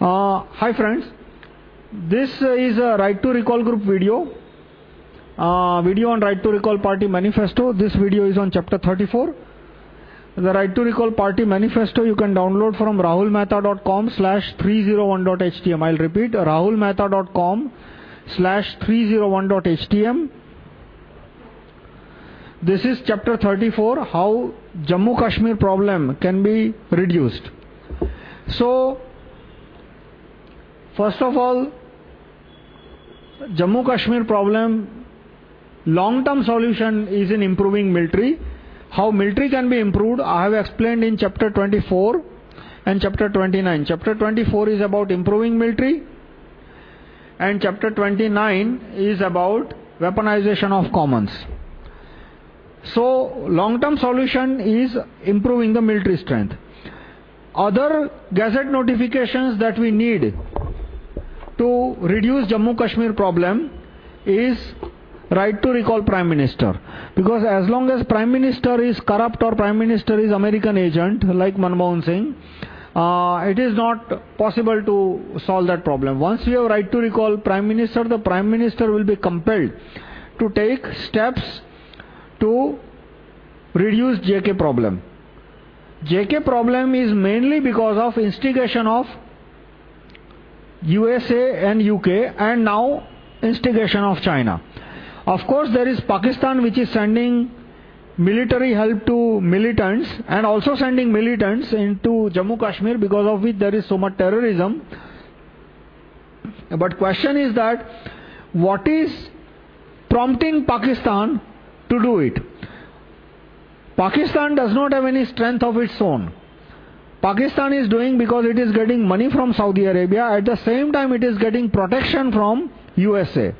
Uh, hi friends, this is a Right to Recall group video. Uh, video on Right to Recall Party Manifesto. This video is on chapter 34. The Right to Recall Party Manifesto you can download from rahulmehta.com slash 301.htm. I'll repeat rahulmehta.com slash 301.htm. This is chapter 34 How Jammu Kashmir problem can be reduced. So, first of all, Jammu Kashmir problem long term solution is in improving military. How military can be improved, I have explained in chapter 24 and chapter 29. Chapter 24 is about improving military, and chapter 29 is about weaponization of commons. So, long term solution is improving the military strength. Other gazette notifications that we need to reduce Jammu Kashmir problem is right to recall Prime Minister. Because as long as Prime Minister is corrupt or Prime Minister is American agent like Manmohan Singh, uh, it is not possible to solve that problem. Once we have right to recall Prime Minister, the Prime Minister will be compelled to take steps to reduce JK problem. JK problem is mainly because of instigation of USA and UK and now instigation of China. Of course, there is Pakistan which is sending military help to militants and also sending militants into Jammu Kashmir because of which there is so much terrorism. But question is that what is prompting Pakistan to do it? Pakistan does not have any strength of its own. Pakistan is doing because it is getting money from Saudi Arabia. At the same time, it is getting protection from USA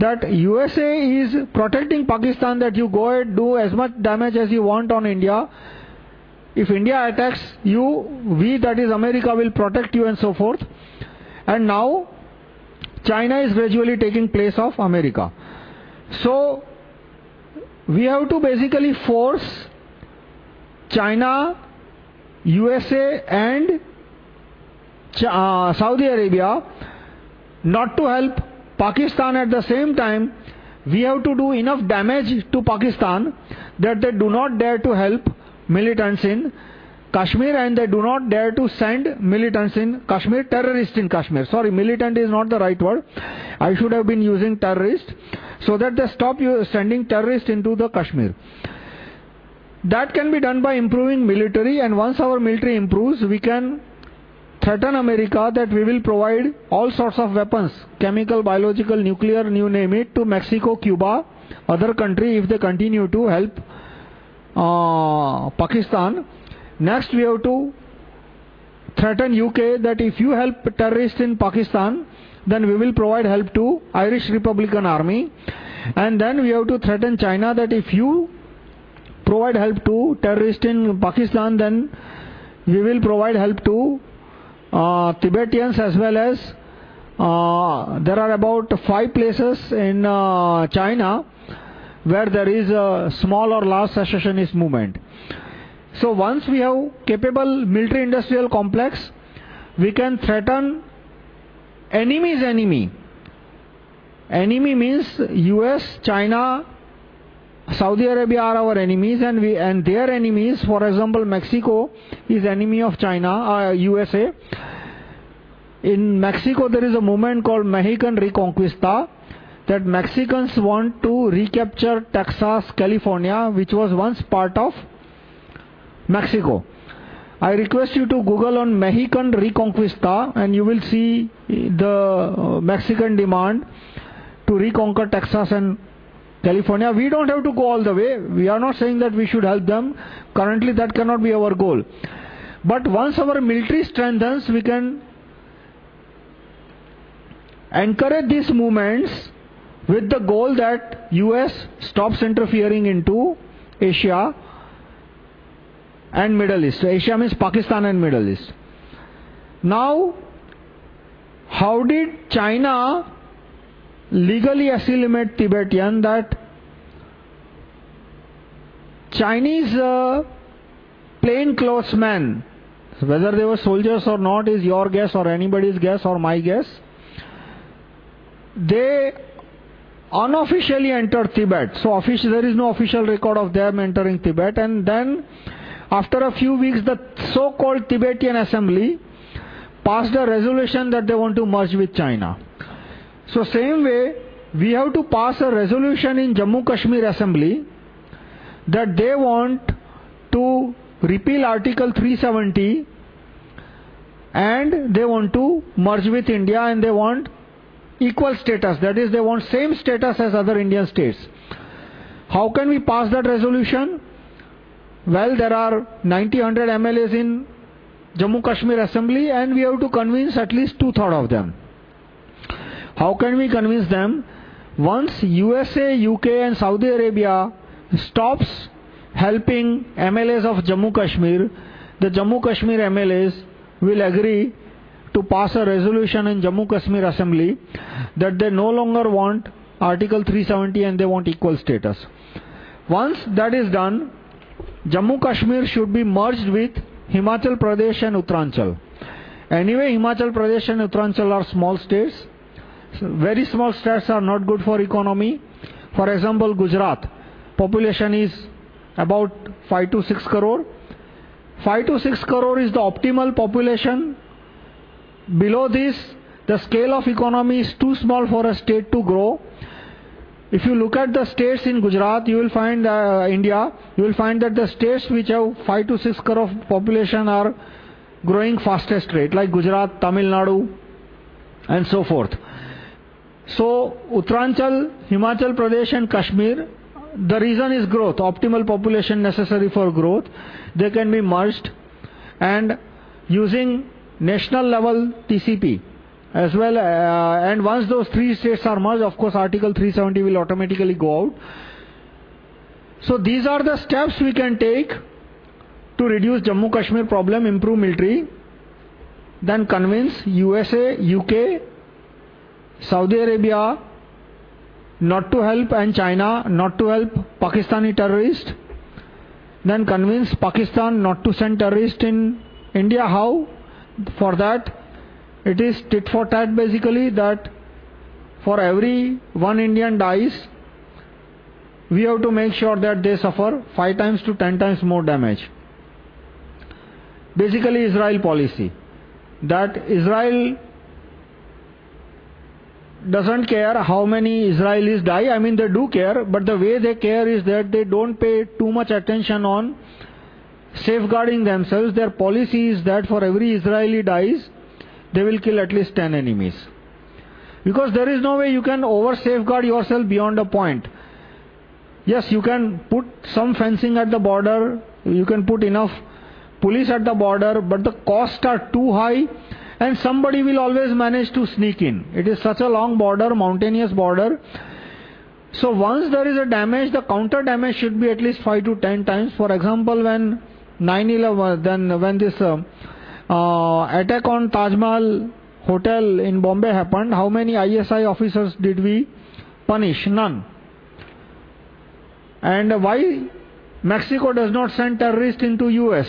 that USA is protecting Pakistan that you go and do as much damage as you want on India. If India attacks you, we, that is America, will protect you and so forth. And now, China is gradually taking place of America. So, we have to basically force China, USA, and uh, Saudi Arabia not to help Pakistan at the same time, we have to do enough damage to Pakistan that they do not dare to help militants in Kashmir and they do not dare to send militants in Kashmir, terrorists in Kashmir. Sorry, militant is not the right word. I should have been using terrorist so that they stop you sending terrorists into the Kashmir. That can be done by improving military, and once our military improves, we can threaten America that we will provide all sorts of weapons chemical, biological, nuclear, you name it to Mexico, Cuba, other country if they continue to help uh, Pakistan. Next, we have to threaten UK that if you help terrorists in Pakistan, then we will provide help to Irish Republican Army. And then we have to threaten China that if you provide help to terrorists in Pakistan, then we will provide help to uh, Tibetans as well as uh, there are about five places in uh, China where there is a small or large secessionist movement. So, once we have capable military industrial complex, we can threaten enemy's enemy. Enemy means US, China, Saudi Arabia are our enemies, and, we, and their enemies, for example, Mexico is enemy of China, uh, USA. In Mexico, there is a movement called Mexican Reconquista that Mexicans want to recapture Texas, California, which was once part of Mexico. I request you to Google on Mexican Reconquista and you will see the Mexican demand to reconquer Texas and California, we don't have to go all the way. We are not saying that we should help them. Currently, that cannot be our goal. But once our military strengthens, we can encourage these movements with the goal that US stops interfering into Asia and Middle East. So Asia means Pakistan and Middle East. Now, how did China legally assimilate Tibetan that Chinese uh, plainclothes men, Whether they were soldiers or not is your guess or anybody's guess or my guess. They unofficially entered Tibet. So there is no official record of them entering Tibet. And then, after a few weeks, the so called Tibetan Assembly passed a resolution that they want to merge with China. So, same way, we have to pass a resolution in Jammu Kashmir Assembly that they want to repeal Article 370 and they want to merge with India and they want equal status. That is, they want same status as other Indian states. How can we pass that resolution? Well, there are 90, 100 MLAs in Jammu Kashmir Assembly and we have to convince at least two thirds of them. How can we convince them? Once USA, UK and Saudi Arabia stops helping MLAs of Jammu Kashmir, the Jammu Kashmir MLAs will agree to pass a resolution in Jammu Kashmir Assembly that they no longer want Article 370 and they want equal status. Once that is done, Jammu Kashmir should be merged with Himachal Pradesh and Uttaranchal. Anyway, Himachal Pradesh and Uttaranchal are small states. Very small states are not good for economy. For example, Gujarat, population is about 5 to 6 crore. 5 to 6 crore is the optimal population Below this, the scale of economy is too small for a state to grow. If you look at the states in Gujarat, you will find uh, India, you will find that the states which have 5 to 6 crore population are growing fastest rate, like Gujarat, Tamil Nadu, and so forth. So, Uttaranchal, Himachal Pradesh, and Kashmir, the reason is growth, optimal population necessary for growth. They can be merged and using national level TCP as well. Uh, and once those three states are merged, of course, Article 370 will automatically go out. So, these are the steps we can take to reduce Jammu Kashmir problem, improve military, then convince USA, UK, Saudi Arabia not to help and China not to help Pakistani terrorists, then convince Pakistan not to send terrorists in India. How? for that, it is tit for tat basically that for every one Indian dies, we have to make sure that they suffer 5 times to 10 times more damage. Basically, Israel policy. That Israel doesn't care how many Israelis die. I mean, they do care, but the way they care is that they don't pay too much attention on safeguarding themselves, their policy is that for every Israeli dies, they will kill at least 10 enemies. Because there is no way you can over safeguard yourself beyond a point. Yes, you can put some fencing at the border, you can put enough police at the border, but the costs are too high and somebody will always manage to sneak in. It is such a long border, mountainous border. So, once there is a damage, the counter damage should be at least 5 to 10 times. For example, when 9 11, then when this uh, uh, attack on Taj Mahal Hotel in Bombay happened, how many ISI officers did we punish? None. And why Mexico does not send terrorists into US?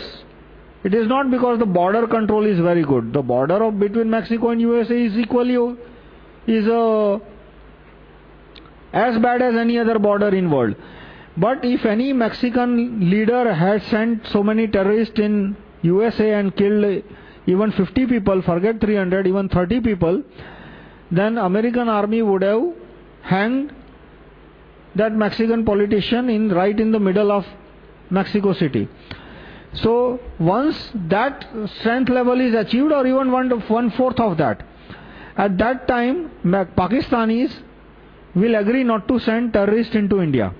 It is not because the border control is very good. The border of, between Mexico and USA is equally is uh, as bad as any other border in world. But if any Mexican leader had sent so many terrorists in USA and killed even 50 people, forget 300, even 30 people, then American army would have hanged that Mexican politician in right in the middle of Mexico City. So once that strength level is achieved or even one, one fourth of that, at that time Pakistanis will agree not to send terrorists into India.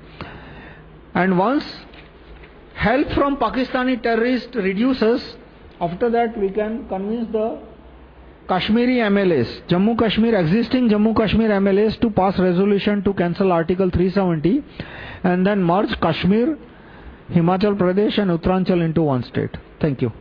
And once help from Pakistani terrorists reduces, after that we can convince the Kashmiri MLAs, Jammu Kashmir, existing Jammu Kashmir MLAs to pass resolution to cancel Article 370 and then merge Kashmir, Himachal Pradesh and Uttaranchal into one state. Thank you.